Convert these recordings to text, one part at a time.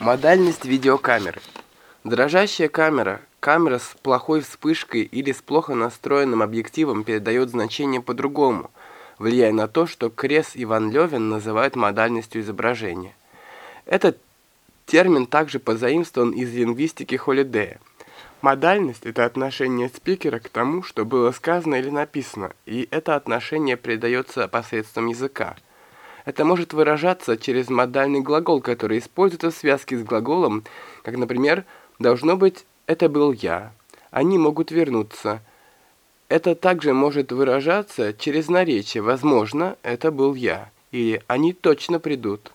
Модальность видеокамеры. Дрожащая камера, камера с плохой вспышкой или с плохо настроенным объективом передает значение по-другому, влияя на то, что Крес и Ван Левен называют модальностью изображения. Этот термин также позаимствован из лингвистики Холидея. Модальность – это отношение спикера к тому, что было сказано или написано, и это отношение передается посредством языка. Это может выражаться через модальный глагол, который используется в связке с глаголом, как, например, «должно быть, это был я». Они могут вернуться. Это также может выражаться через наречие «возможно, это был я» или «они точно придут».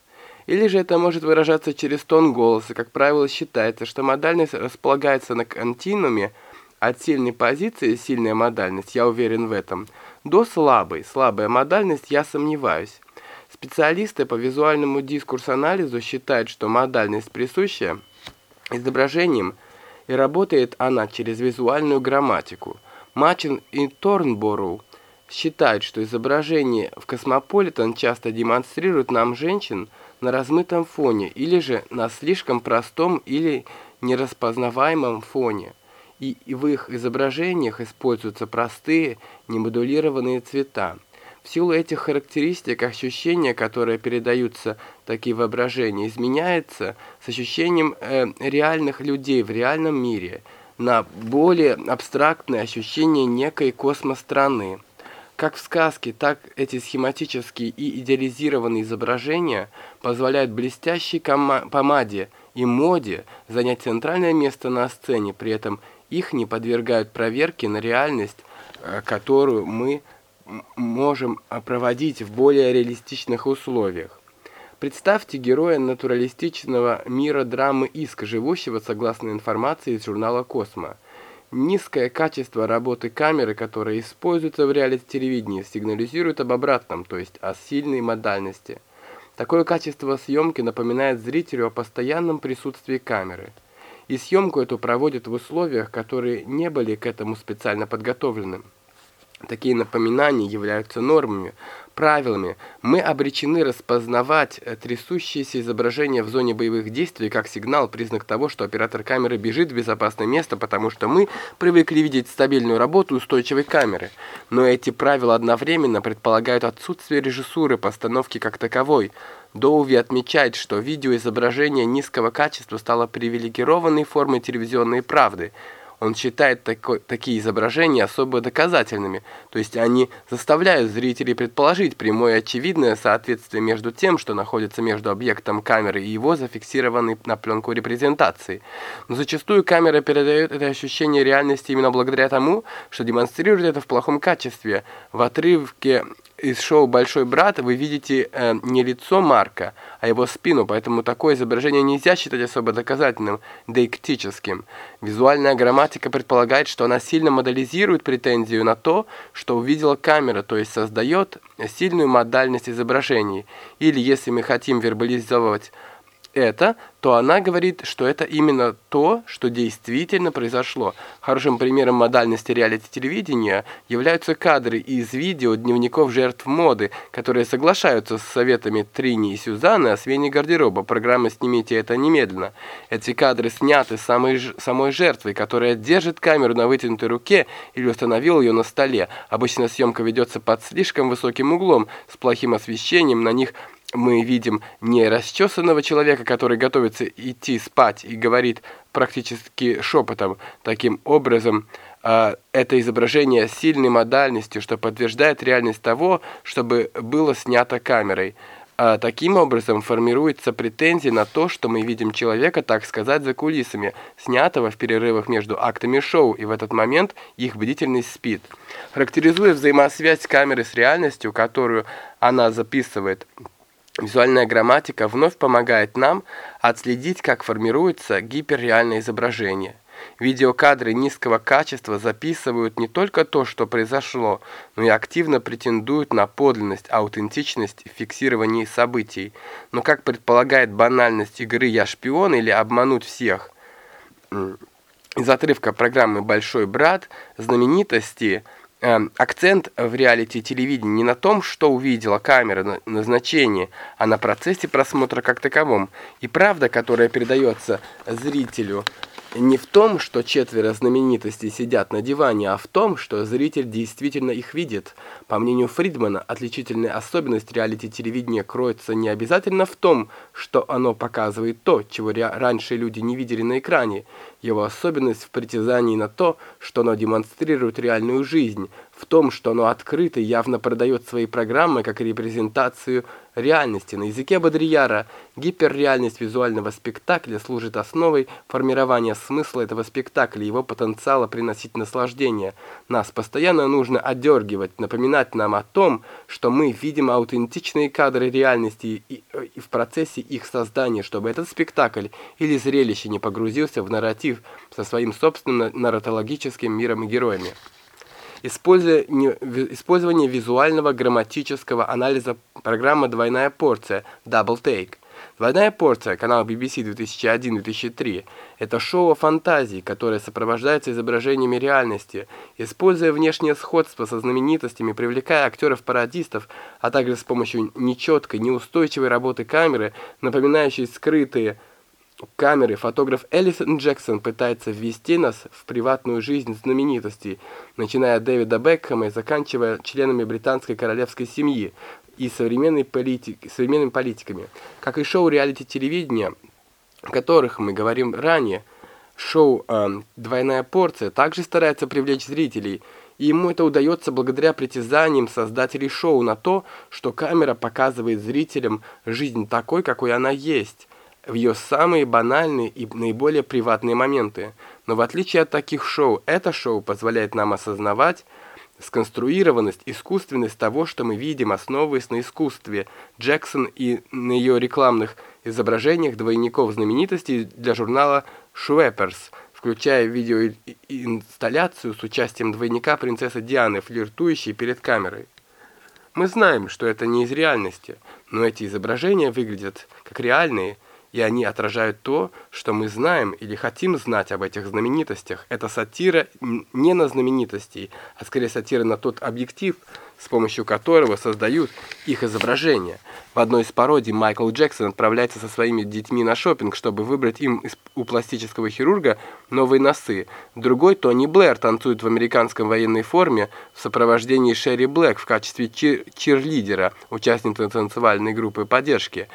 Или же это может выражаться через тон голоса. Как правило, считается, что модальность располагается на континууме от сильной позиции, сильная модальность, я уверен в этом, до слабой, слабая модальность, я сомневаюсь. Специалисты по визуальному дискурс-анализу считают, что модальность присуща изображениям, и работает она через визуальную грамматику. Мачин и Торнбору считают, что изображение в Космополитен часто демонстрируют нам женщин на размытом фоне или же на слишком простом или нераспознаваемом фоне. И в их изображениях используются простые, немодулированные цвета. В силу этих характеристик ощущения, которые передаются такие воображения, изменяется с ощущением э, реальных людей в реальном мире на более абстрактное ощущение некой космостраны. Как в сказке, так эти схематические и идеализированные изображения позволяют блестящей помаде и моде занять центральное место на сцене, при этом их не подвергают проверке на реальность, э, которую мы можем проводить в более реалистичных условиях. Представьте героя натуралистичного мира драмы «Иск», живущего согласно информации из журнала «Космо». Низкое качество работы камеры, которая используется в реалити-телевидении, сигнализирует об обратном, то есть о сильной модальности. Такое качество съемки напоминает зрителю о постоянном присутствии камеры. И съемку эту проводят в условиях, которые не были к этому специально подготовлены. Такие напоминания являются нормами, правилами. Мы обречены распознавать э, трясущиеся изображения в зоне боевых действий как сигнал, признак того, что оператор камеры бежит в безопасное место, потому что мы привыкли видеть стабильную работу устойчивой камеры. Но эти правила одновременно предполагают отсутствие режиссуры постановки как таковой. Доуви отмечает, что видеоизображение низкого качества стало привилегированной формой телевизионной правды – он считает тако, такие изображения особо доказательными, то есть они заставляют зрителей предположить прямое очевидное соответствие между тем, что находится между объектом камеры и его зафиксированной на пленку репрезентации. Но зачастую камера передает это ощущение реальности именно благодаря тому, что демонстрирует это в плохом качестве. В отрывке из шоу «Большой брат» вы видите э, не лицо Марка, а его спину, поэтому такое изображение нельзя считать особо доказательным, деиктическим. Визуальная грамматика предполагает, что она сильно моделизирует претензию на то, что увидела камера, то есть создает сильную модальность изображений. Или, если мы хотим вербализовать это, то она говорит, что это именно то, что действительно произошло. Хорошим примером модальности реалити-телевидения являются кадры из видео дневников жертв моды, которые соглашаются с советами Трини и Сюзанны о смене гардероба. Программа «Снимите это немедленно». Эти кадры сняты самой, самой жертвой, которая держит камеру на вытянутой руке или установила ее на столе. Обычно съемка ведется под слишком высоким углом, с плохим освещением, на них мы видим не расчесанного человека, который готовится идти спать и говорит практически шепотом. Таким образом, а, это изображение сильной модальностью, что подтверждает реальность того, чтобы было снято камерой. А таким образом формируется претензия на то, что мы видим человека, так сказать, за кулисами, снятого в перерывах между актами шоу, и в этот момент их бдительность спит. Характеризуя взаимосвязь камеры с реальностью, которую она записывает, Визуальная грамматика вновь помогает нам отследить, как формируется гиперреальное изображение. Видеокадры низкого качества записывают не только то, что произошло, но и активно претендуют на подлинность, аутентичность в фиксировании событий. Но как предполагает банальность игры «Я шпион» или «Обмануть всех», из отрывка программы «Большой брат» знаменитости – акцент в реалити-телевидении не на том, что увидела камера назначение, а на процессе просмотра как таковом. И правда, которая передается зрителю – не в том, что четверо знаменитостей сидят на диване, а в том, что зритель действительно их видит. По мнению Фридмана, отличительная особенность реалити-телевидения кроется не обязательно в том, что оно показывает то, чего раньше люди не видели на экране. Его особенность в притязании на то, что оно демонстрирует реальную жизнь, в том, что оно открыто и явно продает свои программы как репрезентацию реальности. На языке Бодрияра гиперреальность визуального спектакля служит основой формирования смысла этого спектакля, его потенциала приносить наслаждение. Нас постоянно нужно отдергивать, напоминать нам о том, что мы видим аутентичные кадры реальности и, и в процессе их создания, чтобы этот спектакль или зрелище не погрузился в нарратив со своим собственным нарратологическим миром и героями. Использование визуального грамматического анализа программы «Двойная порция» Double Take. «Двойная порция» канал BBC 2001-2003 – это шоу о фантазии, которое сопровождается изображениями реальности, используя внешнее сходство со знаменитостями, привлекая актеров-пародистов, а также с помощью нечеткой, неустойчивой работы камеры, напоминающей скрытые камеры фотограф Элисон Джексон пытается ввести нас в приватную жизнь знаменитостей, начиная от Дэвида Бекхэма и заканчивая членами британской королевской семьи и современной политик, современными политиками. Как и шоу реалити-телевидения, о которых мы говорим ранее, шоу э, «Двойная порция» также старается привлечь зрителей, и ему это удается благодаря притязаниям создателей шоу на то, что камера показывает зрителям жизнь такой, какой она есть – в ее самые банальные и наиболее приватные моменты. Но в отличие от таких шоу, это шоу позволяет нам осознавать сконструированность, искусственность того, что мы видим, основываясь на искусстве. Джексон и на ее рекламных изображениях двойников знаменитостей для журнала «Шуэперс», включая видеоинсталляцию с участием двойника принцессы Дианы, флиртующей перед камерой. Мы знаем, что это не из реальности, но эти изображения выглядят как реальные – и они отражают то, что мы знаем или хотим знать об этих знаменитостях. Это сатира не на знаменитостей, а скорее сатира на тот объектив, с помощью которого создают их изображения. В одной из пародий Майкл Джексон отправляется со своими детьми на шопинг, чтобы выбрать им у пластического хирурга новые носы. Другой Тони Блэр танцует в американской военной форме в сопровождении Шерри Блэк в качестве чир чирлидера, участницы танцевальной группы поддержки.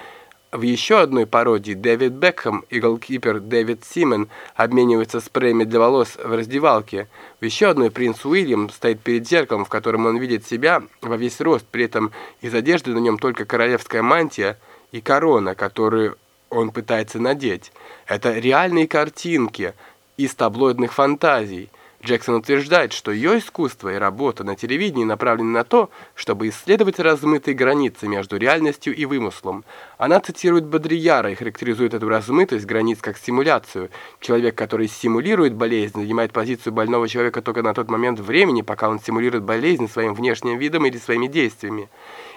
В еще одной пародии Дэвид Бекхэм и голкипер Дэвид Симен обмениваются спреями для волос в раздевалке. В еще одной принц Уильям стоит перед зеркалом, в котором он видит себя во весь рост, при этом из одежды на нем только королевская мантия и корона, которую он пытается надеть. Это реальные картинки из таблоидных фантазий – Джексон утверждает, что ее искусство и работа на телевидении направлены на то, чтобы исследовать размытые границы между реальностью и вымыслом. Она цитирует Бодрияра и характеризует эту размытость границ как симуляцию. Человек, который симулирует болезнь, занимает позицию больного человека только на тот момент времени, пока он симулирует болезнь своим внешним видом или своими действиями.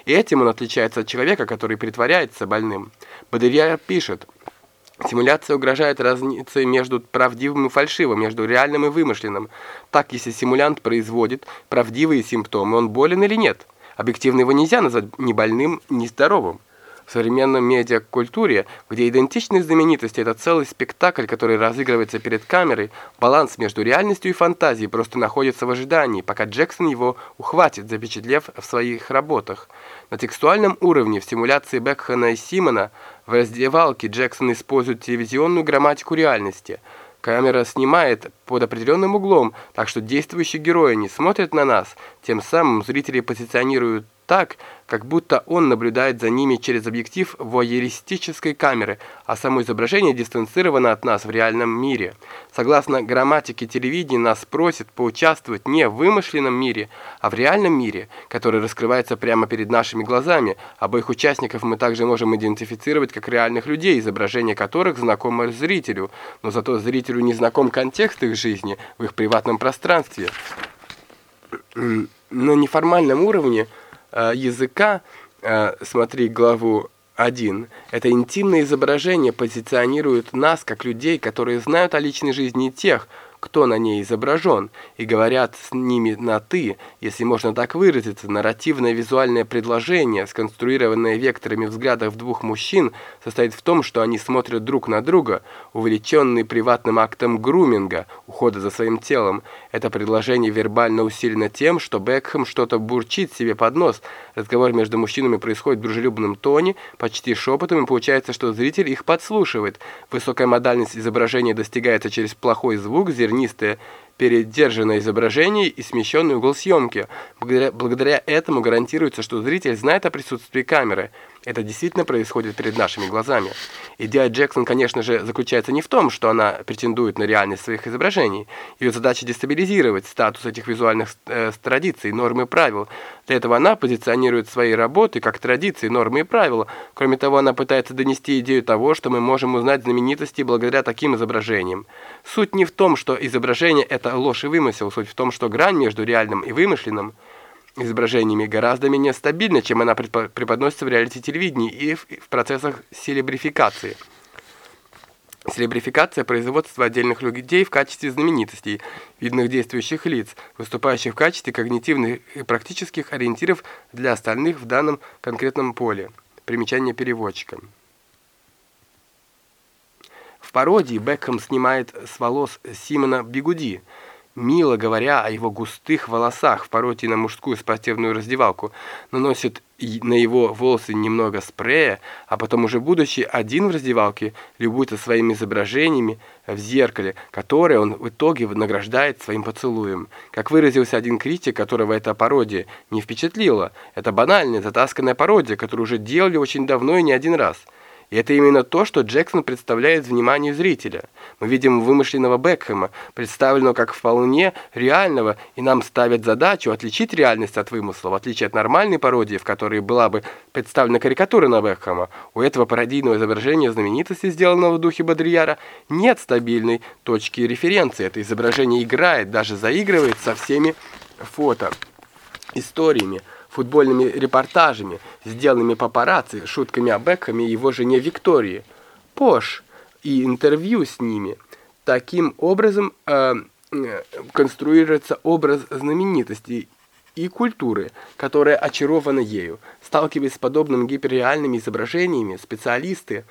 И этим он отличается от человека, который притворяется больным. Бодрияр пишет... Симуляция угрожает разницей между правдивым и фальшивым, между реальным и вымышленным. Так, если симулянт производит правдивые симптомы, он болен или нет? Объективно его нельзя назвать ни больным, ни здоровым. В современном медиакультуре, где идентичность знаменитости – это целый спектакль, который разыгрывается перед камерой, баланс между реальностью и фантазией просто находится в ожидании, пока Джексон его ухватит, запечатлев в своих работах. На текстуальном уровне в симуляции Бекхэна и Симона в раздевалке Джексон использует телевизионную грамматику реальности. Камера снимает под определенным углом, так что действующие герои не смотрят на нас, тем самым зрители позиционируют так, как будто он наблюдает за ними через объектив воеристической камеры, а само изображение дистанцировано от нас в реальном мире. Согласно грамматике телевидения, нас просят поучаствовать не в вымышленном мире, а в реальном мире, который раскрывается прямо перед нашими глазами. Обоих участников мы также можем идентифицировать как реальных людей, изображение которых знакомо зрителю, но зато зрителю не знаком контекст их жизни в их приватном пространстве. На неформальном уровне – языка, э, смотри главу 1. Это интимное изображение позиционирует нас как людей, которые знают о личной жизни тех, кто на ней изображен, и говорят с ними на «ты», если можно так выразиться, нарративное визуальное предложение, сконструированное векторами взглядов двух мужчин, состоит в том, что они смотрят друг на друга, увлеченные приватным актом груминга, ухода за своим телом. Это предложение вербально усилено тем, что Бекхэм что-то бурчит себе под нос. Разговор между мужчинами происходит в дружелюбном тоне, почти шепотом, и получается, что зритель их подслушивает. Высокая модальность изображения достигается через плохой звук, зернистое передержанное изображение и смещенный угол съемки. Благодаря, благодаря этому гарантируется, что зритель знает о присутствии камеры. Это действительно происходит перед нашими глазами. Идея Джексон, конечно же, заключается не в том, что она претендует на реальность своих изображений. Ее задача дестабилизировать статус этих визуальных э, традиций, норм и правил. Для этого она позиционирует свои работы как традиции, нормы и правила. Кроме того, она пытается донести идею того, что мы можем узнать знаменитости благодаря таким изображениям. Суть не в том, что изображение – это ложь и вымысел, суть в том, что грань между реальным и вымышленным – изображениями гораздо менее стабильна, чем она преподносится в реалити-телевидении и в, в процессах селебрификации. Селебрификация – производство отдельных людей в качестве знаменитостей, видных действующих лиц, выступающих в качестве когнитивных и практических ориентиров для остальных в данном конкретном поле. Примечание переводчика. Пародии Бекхэм снимает с волос Симона Бигуди – мило говоря о его густых волосах в пародии на мужскую спортивную раздевалку, наносит на его волосы немного спрея, а потом уже будучи один в раздевалке, любуется своими изображениями в зеркале, которое он в итоге награждает своим поцелуем. Как выразился один критик, которого эта пародия не впечатлила, это банальная, затасканная пародия, которую уже делали очень давно и не один раз – и это именно то, что Джексон представляет вниманию зрителя. Мы видим вымышленного Бекхэма, представленного как вполне реального, и нам ставят задачу отличить реальность от вымысла, в отличие от нормальной пародии, в которой была бы представлена карикатура на Бекхэма. У этого пародийного изображения знаменитости, сделанного в духе Бодрияра, нет стабильной точки референции. Это изображение играет, даже заигрывает со всеми фото историями футбольными репортажами, сделанными папарацци, шутками о Бекхэме и его жене Виктории, Пош и интервью с ними. Таким образом э, конструируется образ знаменитости и культуры, которая очарована ею. Сталкиваясь с подобными гиперреальными изображениями, специалисты,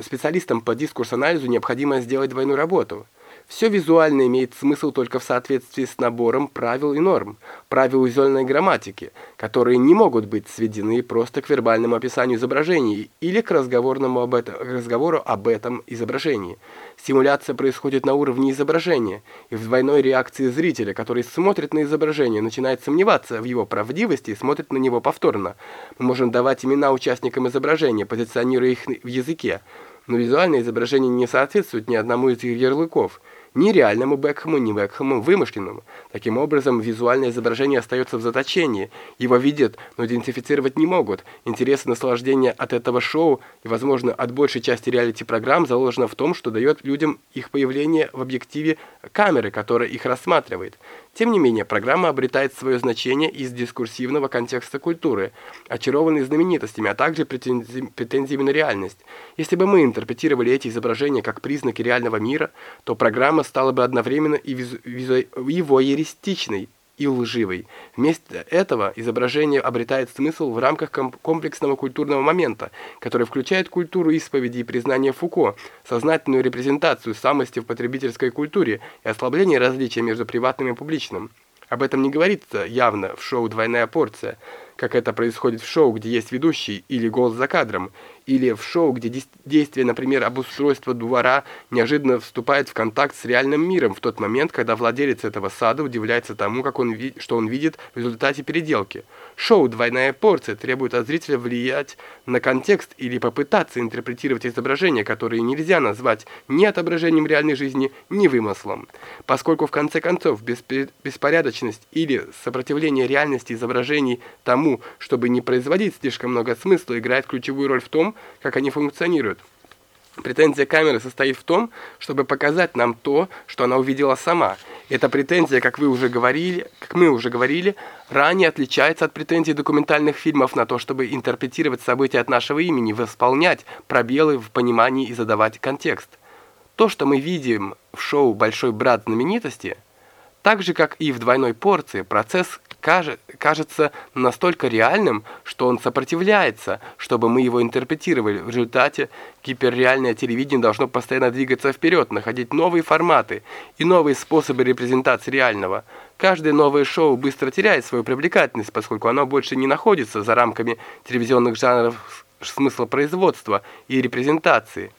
специалистам по дискурс-анализу необходимо сделать двойную работу – все визуально имеет смысл только в соответствии с набором правил и норм, правил визуальной грамматики, которые не могут быть сведены просто к вербальному описанию изображений или к разговорному об этом, разговору об этом изображении. Симуляция происходит на уровне изображения, и в двойной реакции зрителя, который смотрит на изображение, начинает сомневаться в его правдивости и смотрит на него повторно. Мы можем давать имена участникам изображения, позиционируя их в языке, но визуальное изображение не соответствует ни одному из их ярлыков – ни реальному Бекхэму, ни Бекхэму вымышленному. Таким образом, визуальное изображение остается в заточении. Его видят, но идентифицировать не могут. Интерес и наслаждение от этого шоу и, возможно, от большей части реалити-программ заложено в том, что дает людям их появление в объективе камеры, которая их рассматривает. Тем не менее, программа обретает свое значение из дискурсивного контекста культуры, очарованной знаменитостями, а также претензиями на реальность. Если бы мы интерпретировали эти изображения как признаки реального мира, то программа стала бы одновременно и, визу, и воеристичной, и лживой. Вместо этого изображение обретает смысл в рамках комплексного культурного момента, который включает культуру исповеди и признания Фуко, сознательную репрезентацию самости в потребительской культуре и ослабление различия между приватным и публичным. Об этом не говорится явно в шоу «Двойная порция», как это происходит в шоу, где есть ведущий или голос за кадром, или в шоу, где действие, например, обустройства двора неожиданно вступает в контакт с реальным миром в тот момент, когда владелец этого сада удивляется тому, как он что он видит в результате переделки. Шоу «Двойная порция» требует от зрителя влиять на контекст или попытаться интерпретировать изображения, которые нельзя назвать ни отображением реальной жизни, ни вымыслом. Поскольку в конце концов беспорядочность или сопротивление реальности изображений тому, чтобы не производить слишком много смысла, играет ключевую роль в том, как они функционируют. Претензия камеры состоит в том, чтобы показать нам то, что она увидела сама. Эта претензия, как вы уже говорили, как мы уже говорили, ранее отличается от претензий документальных фильмов на то, чтобы интерпретировать события от нашего имени, восполнять пробелы в понимании и задавать контекст. То, что мы видим в шоу «Большой брат знаменитости», так же, как и в двойной порции, процесс кажется настолько реальным, что он сопротивляется, чтобы мы его интерпретировали. В результате гиперреальное телевидение должно постоянно двигаться вперед, находить новые форматы и новые способы репрезентации реального. Каждое новое шоу быстро теряет свою привлекательность, поскольку оно больше не находится за рамками телевизионных жанров смысла производства и репрезентации.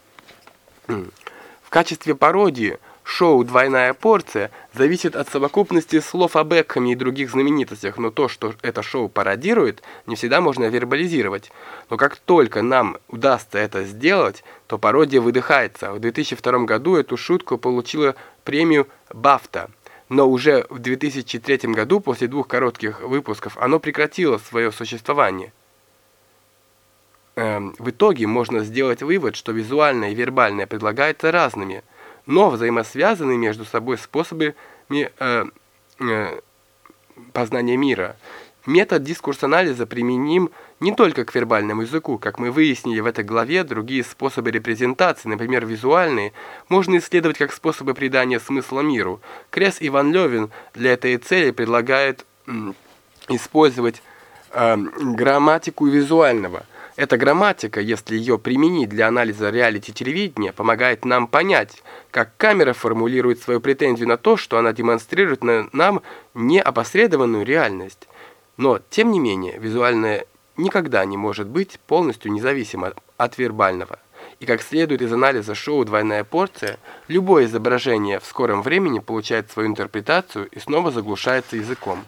В качестве пародии шоу «Двойная порция» зависит от совокупности слов о Бекхэме и других знаменитостях, но то, что это шоу пародирует, не всегда можно вербализировать. Но как только нам удастся это сделать, то пародия выдыхается. В 2002 году эту шутку получила премию «Бафта». Но уже в 2003 году, после двух коротких выпусков, оно прекратило свое существование. Эм, в итоге можно сделать вывод, что визуальное и вербальное предлагаются разными, но взаимосвязаны между собой способами э, э, познания мира. Метод дискурс-анализа применим не только к вербальному языку. Как мы выяснили в этой главе, другие способы репрезентации, например, визуальные, можно исследовать как способы придания смысла миру. Крес Иван Левин для этой цели предлагает использовать э, грамматику визуального – эта грамматика, если ее применить для анализа реалити-телевидения, помогает нам понять, как камера формулирует свою претензию на то, что она демонстрирует на нам неопосредованную реальность. Но, тем не менее, визуальное никогда не может быть полностью независимо от вербального. И как следует из анализа шоу «Двойная порция», любое изображение в скором времени получает свою интерпретацию и снова заглушается языком.